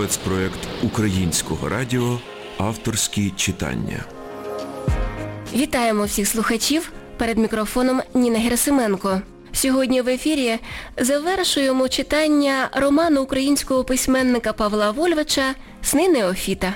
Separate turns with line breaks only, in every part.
спецпроект Українського радіо Авторські читання.
Вітаємо всіх слухачів. Перед мікрофоном Ніна Герасименко. Сьогодні в ефірі завершуємо читання роману українського письменника Павла Вольвача «Сни Неофіта».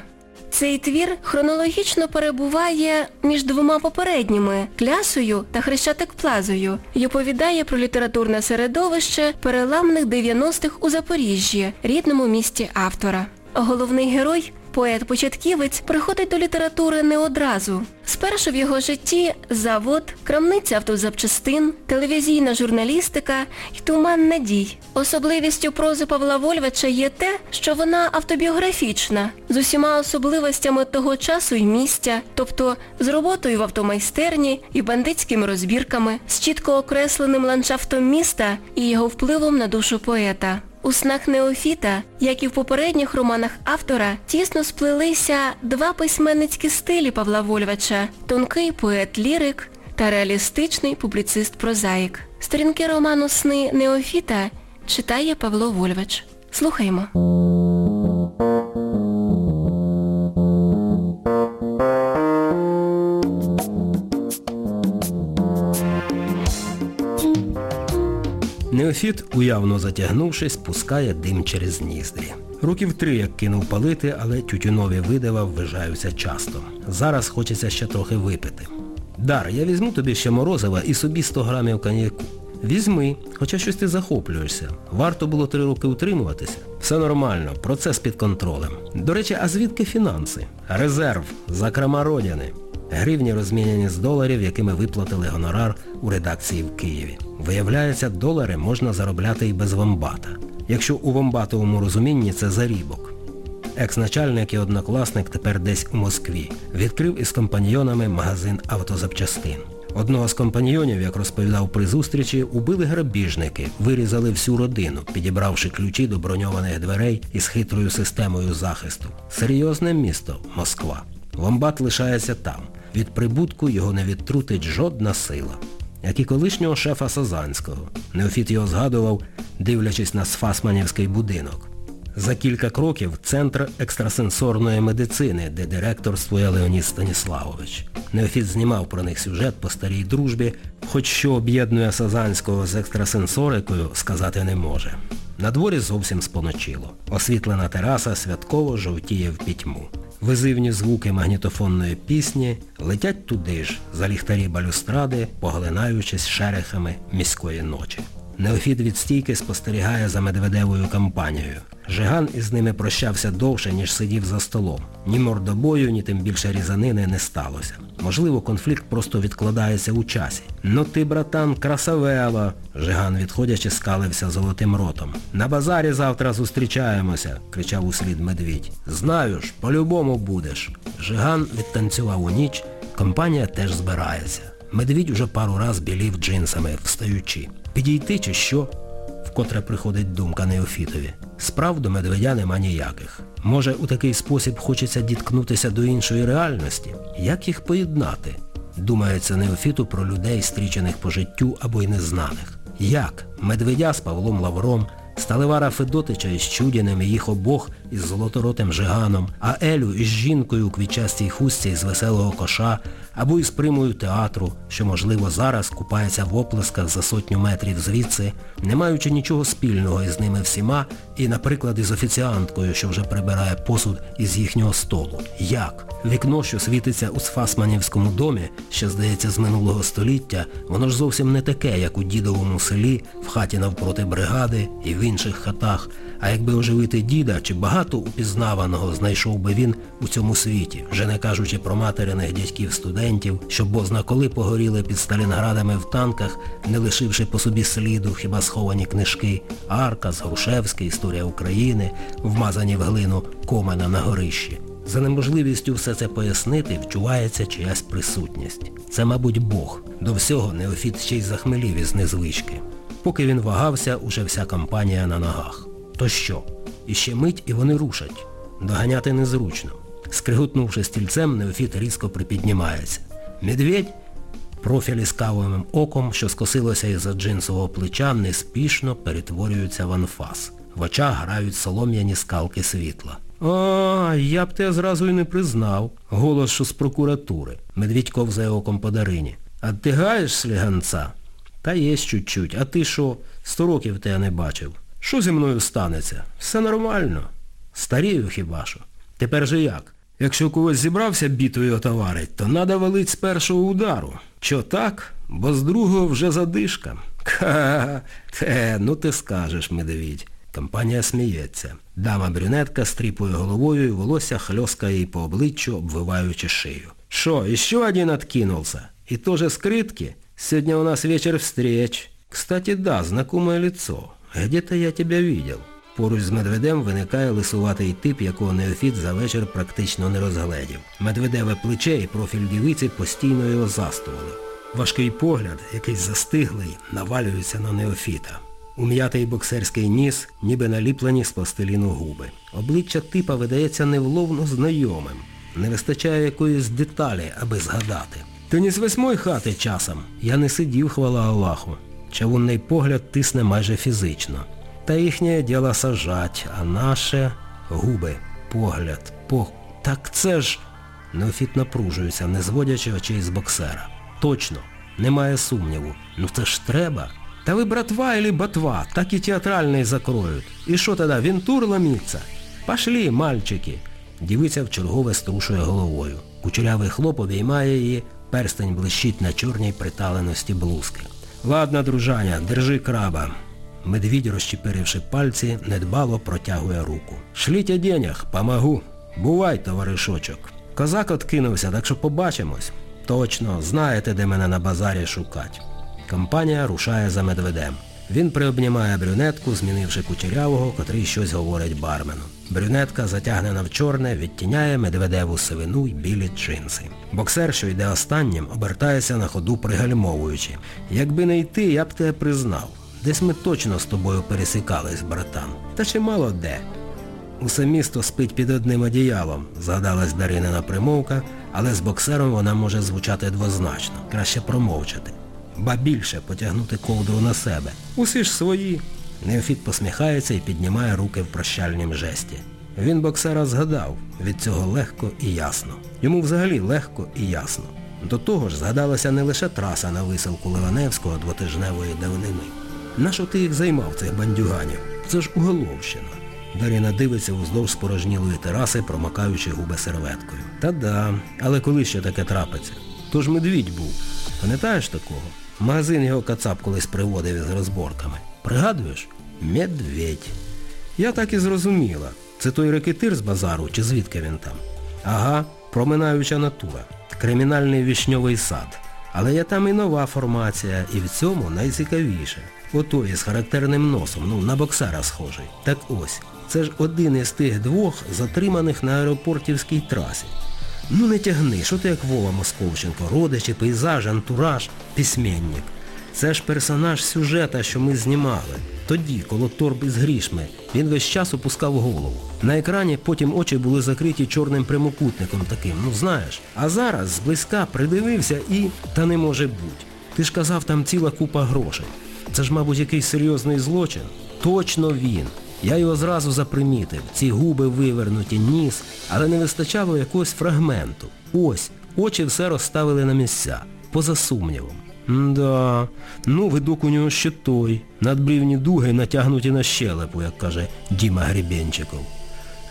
Цей твір хронологічно перебуває між двома попередніми Клясою та Хрещатик Плазою і оповідає про літературне середовище переламних 90-х у Запоріжжі, рідному місті автора. Головний герой – Поет-початківець приходить до літератури не одразу. Спершу в його житті завод, крамниця автозапчастин, телевізійна журналістика і туман надій. Особливістю прози Павла Вольвача є те, що вона автобіографічна, з усіма особливостями того часу і місця, тобто з роботою в автомайстерні і бандитськими розбірками, з чітко окресленим ландшафтом міста і його впливом на душу поета. У снах Неофіта, як і в попередніх романах автора, тісно сплелися два письменницькі стилі Павла Вольвача – тонкий поет-лірик та реалістичний публіцист-прозаїк. Сторінки роману Сни Неофіта читає Павло Вольвач. Слухаймо.
Неофіт, уявно затягнувшись, пускає дим через ніздрі. Років три, як кинув палити, але тютюнові видава ввижаються часто. Зараз хочеться ще трохи випити. Дар, я візьму тобі ще морозива і собі 100 грамів коньяку. Візьми, хоча щось ти захоплюєшся. Варто було три роки утримуватися. Все нормально, процес під контролем. До речі, а звідки фінанси? Резерв, закрома родини. Гривні розміняні з доларів, якими виплатили гонорар у редакції в Києві. Виявляється, долари можна заробляти і без вомбата. Якщо у вомбатовому розумінні це зарібок. Екс-начальник і однокласник тепер десь у Москві. Відкрив із компаньйонами магазин автозапчастин. Одного з компаньйонів, як розповідав при зустрічі, убили грабіжники, вирізали всю родину, підібравши ключі до броньованих дверей із хитрою системою захисту. Серйозне місто Москва. Вомбат лишається там. Від прибутку його не відтрутить жодна сила. Як і колишнього шефа Сазанського. Неофіт його згадував, дивлячись на Сфасманівський будинок. За кілька кроків центр екстрасенсорної медицини, де директорствує Леонід Станіславович. Неофіт знімав про них сюжет по старій дружбі, хоч що об'єднує Сазанського з екстрасенсорикою, сказати не може. На дворі зовсім споночило. Освітлена тераса святково жовтіє в пітьму. Визивні звуки магнітофонної пісні летять туди ж, за ліхтарі балюстради, поглинаючись шерехами міської ночі. Неофіт від стійки спостерігає за Медведевою кампанією. Жиган із ними прощався довше, ніж сидів за столом. Ні мордобою, ні тим більше різанини не сталося. Можливо, конфлікт просто відкладається у часі. Ну ти, братан, красавела. Жиган, відходячи, скалився золотим ротом. На базарі завтра зустрічаємося, кричав услід медвідь. Знаю ж, по-любому будеш. Жиган відтанцював у ніч, компанія теж збирається. Медвідь уже пару раз білів джинсами, встаючи. Підійти чи що? Вкотре приходить думка Неофітові. Справ до медведя нема ніяких. Може, у такий спосіб хочеться діткнутися до іншої реальності? Як їх поєднати? Думається Неофіту про людей, стрічених по життю або й незнаних. Як? Медведя з Павлом Лавром, Сталевара Федотича із Чудіним і їх обох із золоторотим Жиганом, а Елю із жінкою у квітчастій хустці із веселого коша, або із примою театру, що, можливо, зараз купається в оплесках за сотню метрів звідси, не маючи нічого спільного із ними всіма, і, наприклад, із офіціанткою, що вже прибирає посуд із їхнього столу. Як? Вікно, що світиться у Сфасманівському домі, що, здається, з минулого століття, воно ж зовсім не таке, як у дідовому селі, в хаті навпроти бригади і в інших хатах. А якби оживити діда, чи багато упізнаваного знайшов би він у цьому світі, вже не кажучи про материних дядьків-студентів, що бозна коли погоріли під Сталінградами в танках, не лишивши по собі сліду хіба сховані книжки Аркас, Грушевський, Історія України, вмазані в глину Комена на горищі. За неможливістю все це пояснити, вчувається чиясь присутність. Це, мабуть, Бог. До всього Неофіт ще й захмелів із незвички. Поки він вагався, уже вся компанія на ногах. То що? Іще мить і вони рушать. Доганяти незручно. Скриготнувши стільцем, Неофіт різко припіднімається. Медведь, профіль із кавовим оком, що скосилося із-за джинсового плеча, неспішно перетворюється в анфас. В очах грають солом'яні скалки світла. А, я б тебе зразу й не признав. Голос, що з прокуратури. Медвідь ковзає оком по Дарині. А ти гаєш сліганця? Та є чуть-чуть. А ти що? Сто років тебе не бачив. Що зі мною станеться? Все нормально. Старію хіба що. Тепер же як? Якщо когось зібрався бітою отоварить, то надо валить з першого удару. Чо так? Бо з другого вже задишка. Ха, те, ну ти скажеш, медвідь. Компанія сміється. Дама брюнетка стріпує головою і волосся хльоскає їй по обличчю, обвиваючи шию. Шо, еще один откинулся? И тоже скрытки? Сегодня у нас вечер встреч. Кстати, да, знакомое лицо. Где-то я тебя видел. Поруч з Медведем виникає лисуватий тип, якого Неофіт за вечір практично не розгледів. Медведеве плече і профіль дівиці постійно його застували. Важкий погляд, якийсь застиглий, навалюється на Неофіта. Ум'ятий боксерський ніс, ніби наліплені з пластиліну губи. Обличчя типа видається невловно знайомим. Не вистачає якоїсь деталі, аби згадати. Ти не з восьмої хати часом. Я не сидів, хвала Аллаху. Чавунний погляд тисне майже фізично. Та їхнє діло сажать, а наше губи, погляд, по... Так це ж... Неофіт напружується, не зводячи очей з боксера. Точно, немає сумніву. Ну це ж треба. Та ви братва или ботва, так і театральний закроють. І що тоді, вінтур ломиться? Пошли, мальчики. Дівиця вчергове струшує головою. Кучерявий хлоп обіймає її, перстень блищить на чорній приталеності блузки. Ладно, дружаня, держи краба. Медвідь, розчепиривши пальці, недбало протягує руку. Шліть денег, помогу. Бувай, товаришочок. Козак откинувся, так що побачимось. Точно, знаєте, де мене на базарі шукать. Компанія рушає за медведем. Він приобнімає брюнетку, змінивши кучерявого, котрий щось говорить бармену. Брюнетка, затягнена в чорне, відтіняє медведеву сивину й білі джинси. Боксер, що йде останнім, обертається на ходу пригальмовуючи. Якби не йти, я б тебе признав. Десь ми точно з тобою пересікались, братан. Та чимало де. Усе місто спить під одним одіялом, згадалась Даринина примовка, але з боксером вона може звучати двозначно. Краще промовчати. Ба більше потягнути ковдру на себе. Усі ж свої. Неофіт посміхається і піднімає руки в прощальнім жесті. Він боксера згадав, від цього легко і ясно. Йому взагалі легко і ясно. До того ж згадалася не лише траса на висилку Ливаневського двотижневої давнини. Нащо ти їх займав, цих бандюганів? Це ж Уголовщина. Даріна дивиться уздовж спорожнілої тераси, промакаючи губи серветкою. Та-да, але коли ще таке трапиться? То ж медвідь був. Пам'ятаєш такого? Магазин його кацап колись приводив із розборками. Пригадуєш? Медведь. Я так і зрозуміла. Це той рекетир з базару, чи звідки він там? Ага, проминаюча натура. Кримінальний вішньовий сад. Але є там і нова формація, і в цьому найцікавіше. Ото із характерним носом, ну, на боксера схожий. Так ось, це ж один із тих двох, затриманих на аеропортівській трасі. Ну не тягни, що ти як Вова Московченко, родичі, пейзаж, антураж, письменник. Це ж персонаж сюжета, що ми знімали. Тоді, коло торби з грішми, він весь час опускав голову. На екрані потім очі були закриті чорним прямокутником таким, ну знаєш. А зараз зблизька придивився і... Та не може бути. Ти ж казав, там ціла купа грошей. Це ж, мабуть, якийсь серйозний злочин. Точно він. Я його зразу запримітив. Ці губи вивернуті, ніс, але не вистачало якогось фрагменту. Ось, очі все розставили на місця, поза сумнівом. Да, ну видок у нього ще той. Надбрівні дуги натягнуті на щелепу, як каже Діма Гребенчиков.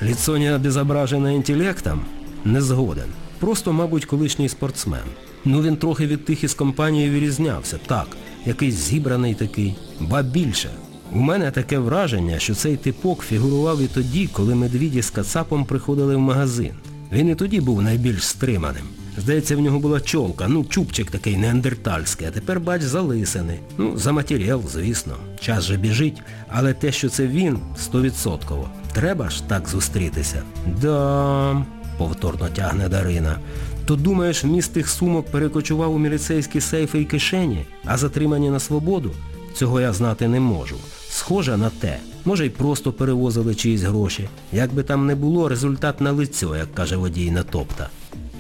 Ліцо не обезображене інтелектом? Не згоден. Просто, мабуть, колишній спортсмен. Ну він трохи від тих із компанії вирізнявся, так, якийсь зібраний такий. Ба більше. У мене таке враження, що цей типок фігурував і тоді, коли медвіді з кацапом приходили в магазин. Він і тоді був найбільш стриманим. Здається, в нього була чолка, ну чубчик такий неандертальський, а тепер, бач, залисаний. Ну, заматеріал, звісно. Час же біжить, але те, що це він, стовідсотково. Треба ж так зустрітися. Да, повторно тягне Дарина. То думаєш, вміст тих сумок перекочував у міліцейські сейфи і кишені, а затримані на свободу? Цього я знати не можу. Схоже на те. Може й просто перевозили чиїсь гроші. Як би там не було, результат на лицьо, як каже водій на топта.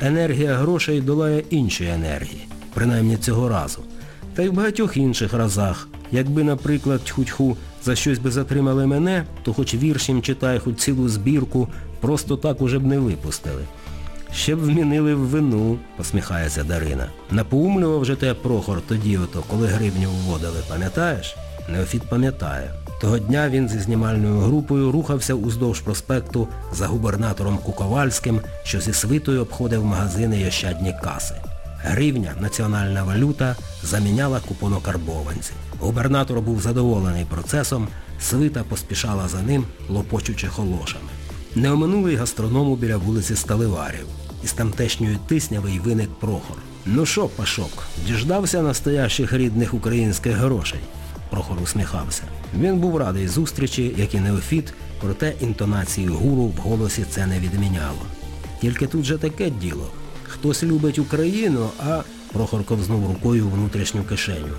Енергія грошей долає інші енергії. Принаймні цього разу. Та й в багатьох інших разах. Якби, наприклад, тьху-тьху, за щось би затримали мене, то хоч вірш їм читай, хоч цілу збірку, просто так уже б не випустили. Ще б вмінили в вину, посміхається Дарина. Напоумлював же те Прохор тоді ото, коли гривню вводили, пам'ятаєш? Неофіт пам'ятає. Того дня він зі знімальною групою рухався уздовж проспекту за губернатором Куковальським, що зі свитою обходив магазини й ощадні каси. Гривня, національна валюта, заміняла купонокарбованці. Губернатор був задоволений процесом, свита поспішала за ним, лопочучи холошами. Не оминули гастроному біля вулиці Сталиварів. Із тамтешньої тисняви виник Прохор. Ну що, Пашок, діждався настоящих рідних українських грошей? Прохор усміхався. Він був радий зустрічі, як і Неофіт, проте інтонації гуру в голосі це не відміняло. Тільки тут же таке діло. Хтось любить Україну, а Прохор ковзнув рукою у внутрішню кишеню.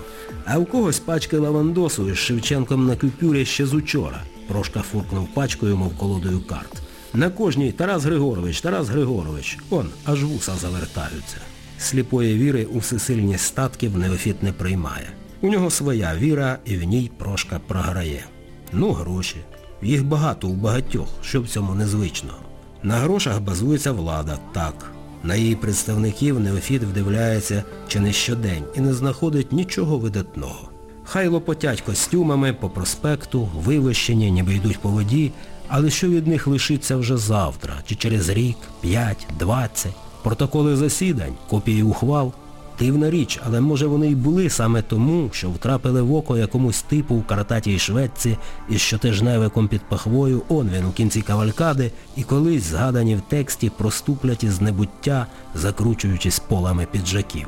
А у когось пачки лавандосу із Шевченком на купюрі ще з учора. Прошка фуркнув пачкою, мов колодою карт. На кожній Тарас Григорович, Тарас Григорович. Он, аж вуса завертаються. Сліпої віри у всесильність статків Неофіт не приймає. У нього своя віра і в ній прошка програє. Ну, гроші. Їх багато у багатьох, що в цьому незвичного. На грошах базується влада, так. На її представників Неофіт вдивляється чи не щодень і не знаходить нічого видатного. Хай лопотять костюмами по проспекту, вивищені, ніби йдуть по воді, але що від них лишиться вже завтра, чи через рік, п'ять, двадцять. Протоколи засідань, копії ухвал. Дивна річ, але може вони й були саме тому, що втрапили в око якомусь типу в карататій шведці із щотижневиком під пахвою, он він у кінці кавалькади, і колись згадані в тексті проступлять із небуття, закручуючись полами піджаків.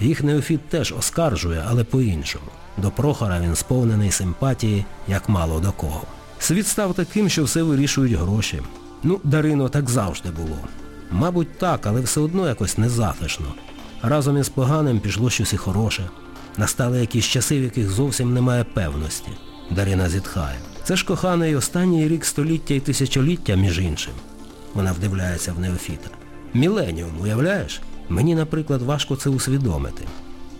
Їх Неофіт теж оскаржує, але по-іншому. До Прохора він сповнений симпатії, як мало до кого. Світ став таким, що все вирішують гроші. Ну, Дарино, так завжди було. Мабуть, так, але все одно якось незатишно. Разом із поганим пішло щось і хороше. Настали якісь часи, в яких зовсім немає певності. Дарина зітхає. Це ж коханий останній рік століття і тисячоліття, між іншим. Вона вдивляється в Неофіта. Міленіум, уявляєш? Мені, наприклад, важко це усвідомити.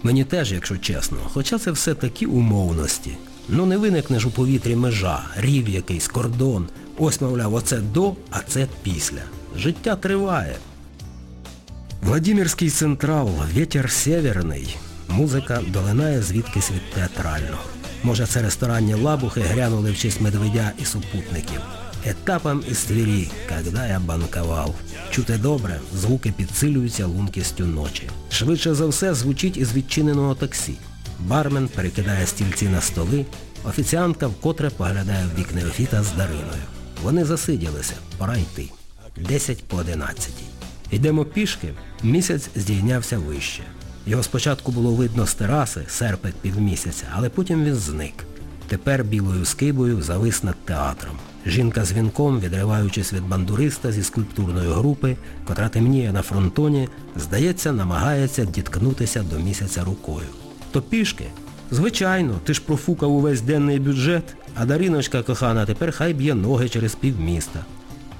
Мені теж, якщо чесно, хоча це все такі умовності. Ну не виникне ж у повітрі межа, рів якийсь, кордон. Ось, мовляв, оце до, а це після. Життя триває. Владимирський централ, вітер северний. Музика долинає звідкись від театрального. Може, це ресторанні лабухи грянули в честь медведя і супутників. Етапом із твірі, когда я банкував. Чути добре, звуки підсилюються лункістю ночі. Швидше за все звучить із відчиненого таксі. Бармен перекидає стільці на столи, офіціантка вкотре поглядає в бік Неофіта з Дариною. Вони засиділися, пора йти. Десять по одинадцятій. Йдемо пішки, місяць здійнявся вище. Його спочатку було видно з тераси, серпик півмісяця, але потім він зник. Тепер білою скибою завис над театром. Жінка з вінком, відриваючись від бандуриста зі скульптурної групи, котра темніє на фронтоні, здається, намагається діткнутися до місяця рукою. То пішки? Звичайно, ти ж профукав увесь денний бюджет, а Дариночка кохана тепер хай б'є ноги через півміста.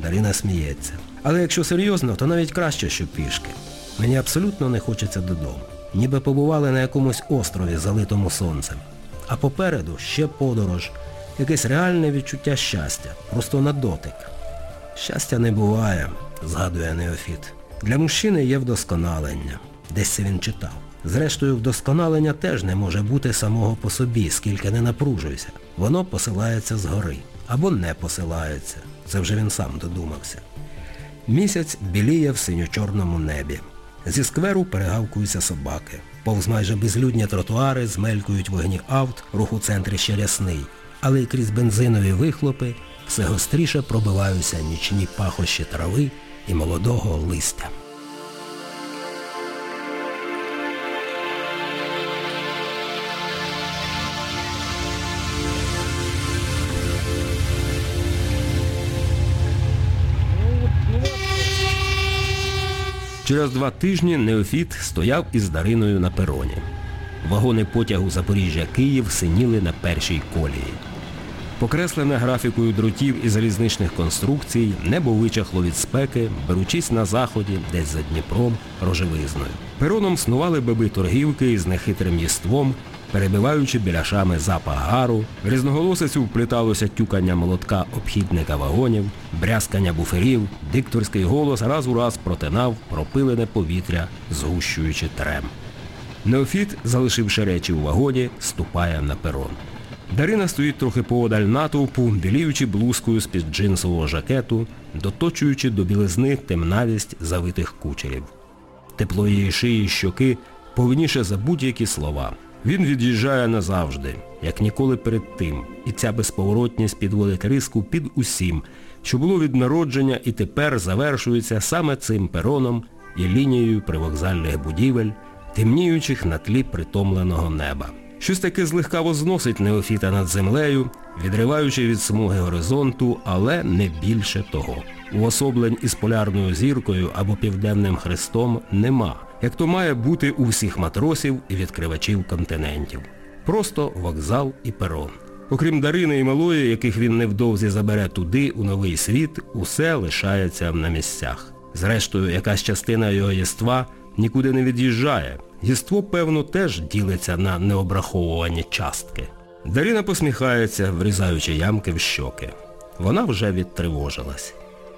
Дарина сміється. Але якщо серйозно, то навіть краще, що пішки. Мені абсолютно не хочеться додому. Ніби побували на якомусь острові, залитому сонцем. А попереду ще подорож, якесь реальне відчуття щастя, просто на дотик. Щастя не буває, згадує Неофіт. Для мужчини є вдосконалення. Десь це він читав. Зрештою, вдосконалення теж не може бути самого по собі, скільки не напружуйся. Воно посилається згори. Або не посилається. Це вже він сам додумався. Місяць біліє в синьо-чорному небі. Зі скверу перегавкуються собаки. Повз майже безлюдні тротуари змелькують вогні авт, рух у центрі ще рясний. Але й крізь бензинові вихлопи все гостріше пробиваються нічні пахощі трави і молодого листя. Через два тижні Неофіт стояв із Дариною на пероні. Вагони потягу Запоріжжя-Київ синіли на першій колії. Покреслене графікою дротів і залізничних конструкцій, небо вичахло від спеки, беручись на заході, десь за Дніпром, рожевизною. Пероном снували баби торгівки із нехитрим єством, перебиваючи біляшами запах гару, різноголосицю впліталося тюкання молотка обхідника вагонів, брязкання буферів, дикторський голос раз у раз протинав пропилене повітря, згущуючи трем. Неофіт, залишивши речі у вагоні, ступає на перон. Дарина стоїть трохи поодаль натовпу, біліючи блузкою з-під джинсового жакету, доточуючи до білизни темнавість завитих кучерів. Тепло її шиї щоки повніше за будь-які слова. Він від'їжджає назавжди, як ніколи перед тим, і ця безповоротність підводить риску під усім, що було від народження і тепер завершується саме цим пероном і лінією привокзальних будівель, темніючих на тлі притомленого неба. Щось таке злегка возносить Неофіта над землею, відриваючи від смуги горизонту, але не більше того. Уособлень із полярною зіркою або південним хрестом нема, як то має бути у всіх матросів і відкривачів континентів. Просто вокзал і перон. Окрім Дарини і Малої, яких він невдовзі забере туди, у новий світ, усе лишається на місцях. Зрештою, якась частина його єства нікуди не від'їжджає. Єство, певно, теж ділиться на необраховувані частки. Дарина посміхається, врізаючи ямки в щоки. Вона вже відтривожилась.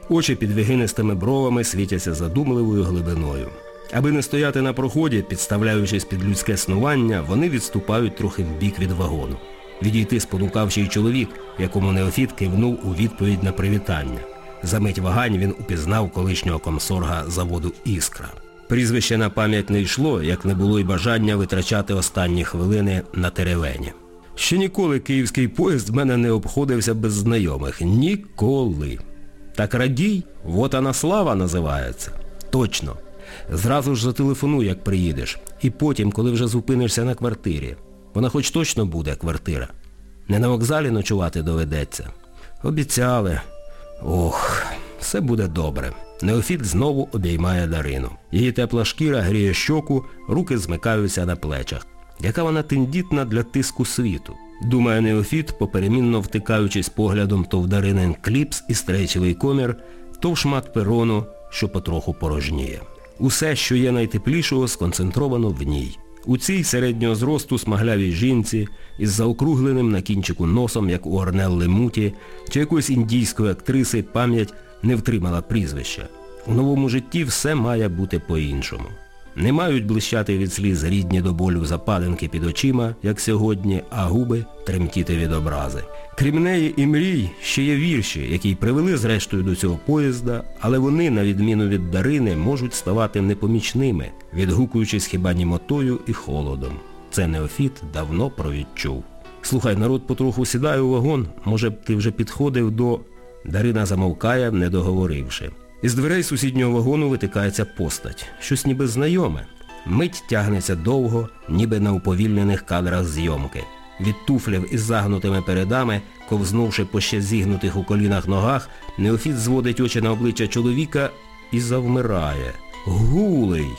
Очі під вигинистими бровами світяться задумливою глибиною. Аби не стояти на проході, підставляючись під людське снування, вони відступають трохи вбік від вагону. Відійти спонукавший чоловік, якому Неофіт кивнув у відповідь на привітання. За мить вагань він упізнав колишнього комсорга заводу Іскра. Прізвище на пам'ять не йшло, як не було й бажання витрачати останні хвилини на теревені. Ще ніколи київський поїзд в мене не обходився без знайомих. Ніколи. Так радій, вот она слава називається. Точно. Зразу ж зателефонуй, як приїдеш. І потім, коли вже зупинишся на квартирі. Вона хоч точно буде квартира. Не на вокзалі ночувати доведеться. Обіцяли. Ох, все буде добре. Неофіт знову обіймає Дарину. Її тепла шкіра гріє щоку, руки змикаються на плечах. Яка вона тендітна для тиску світу. Думає Неофіт, поперемінно втикаючись поглядом то в Даринин кліпс і стрейчевий комір, то в шмат перону, що потроху порожніє. Усе, що є найтеплішого, сконцентровано в ній. У цій середнього зросту смаглявій жінці, із заокругленим на кінчику носом, як у Орнелли Муті, чи якоїсь індійської актриси пам'ять не втримала прізвища. У новому житті все має бути по-іншому. Не мають блищати від сліз рідні до болю западинки під очима, як сьогодні, а губи тремтіти від образи. Крім неї і мрій ще є вірші, які привели зрештою до цього поїзда, але вони, на відміну від Дарини, можуть ставати непомічними, відгукуючись хіба німотою і холодом. Це Неофіт давно провідчув. Слухай, народ потроху сідає у вагон, може б ти вже підходив до... Дарина замовкає, не договоривши. Із дверей сусіднього вагону витикається постать. Щось ніби знайоме. Мить тягнеться довго, ніби на уповільнених кадрах зйомки. Від туфлів із загнутими передами, ковзнувши по ще зігнутих у колінах ногах, Неофіт зводить очі на обличчя чоловіка і завмирає. Гулий!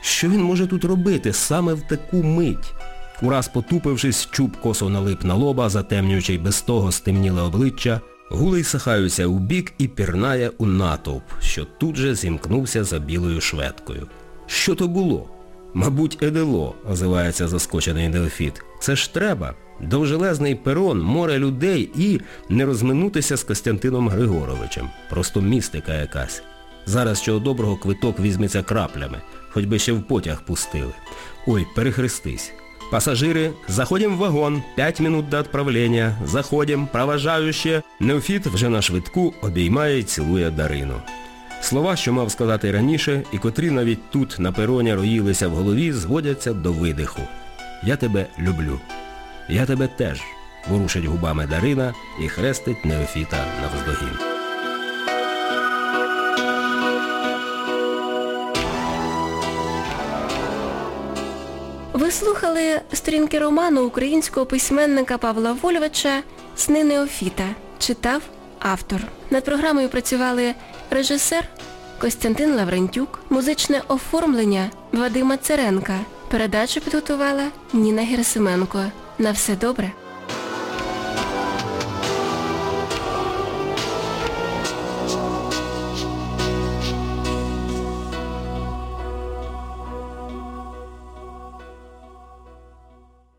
Що він може тут робити саме в таку мить? Ураз потупившись, чуб косо налип на лоба, затемнюючи й без того стемніле обличчя, Гулей сахаюся у бік і пірнає у натовп, що тут же зімкнувся за білою шведкою. Що то було? Мабуть, Едело, озивається заскочений Неофіт. Це ж треба. Довжелезний перон, море людей і не розминутися з Костянтином Григоровичем. Просто містика якась. Зараз чого доброго квиток візьметься краплями, хоч би ще в потяг пустили. Ой, перехрестись. Пассажиры, заходим в вагон, 5 минут до отправления, заходим, проважаючи. Неофіт вже на швидку обіймає і цілує Дарину. Слова, що мав сказати раніше, і котрі навіть тут на пероні роїлися в голові, зводяться до видиху. Я тебе люблю. Я тебе теж, ворушить губами Дарина і хрестить Неофіта навздогін.
Ви слухали сторінки роману українського письменника Павла Вольвича «Сни Неофіта». Читав автор. Над програмою працювали режисер Костянтин Лаврентюк, музичне оформлення Вадима Церенка. Передачу підготувала Ніна Герасименко. На все добре.